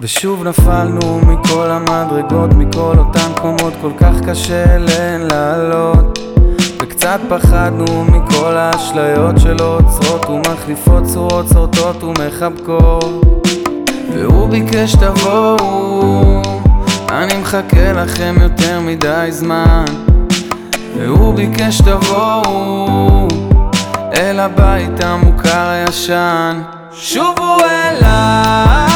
ושוב נפלנו מכל המדרגות, מכל אותן קומות, כל כך קשה להן לעלות. וקצת פחדנו מכל האשליות שלא עוצרות ומחליפות צורות, שורטות ומחבקות. והוא ביקש תבואו, אני מחכה לכם יותר מדי זמן. והוא ביקש תבואו, אל הבית המוכר הישן. שובו אליי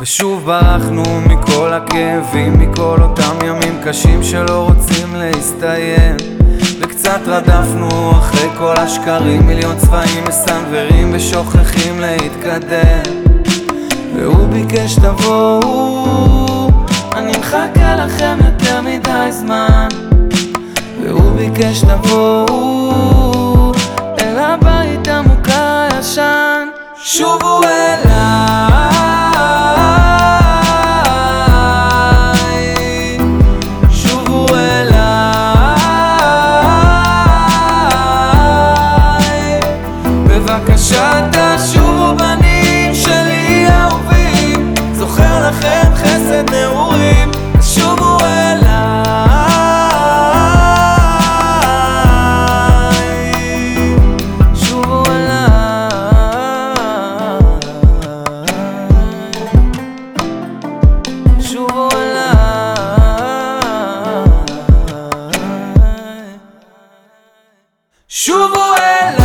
ושוב ברחנו מכל הכאבים, מכל אותם ימים קשים שלא רוצים להסתיים. וקצת רדפנו אחרי כל השקרים, מיליון צבעים מסנוורים ושוכחים להתקדם. והוא ביקש תבואו, אני מחכה לכם יותר מדי זמן. והוא ביקש תבואו, אל הבית המוכר הישן. שובו deixo volar.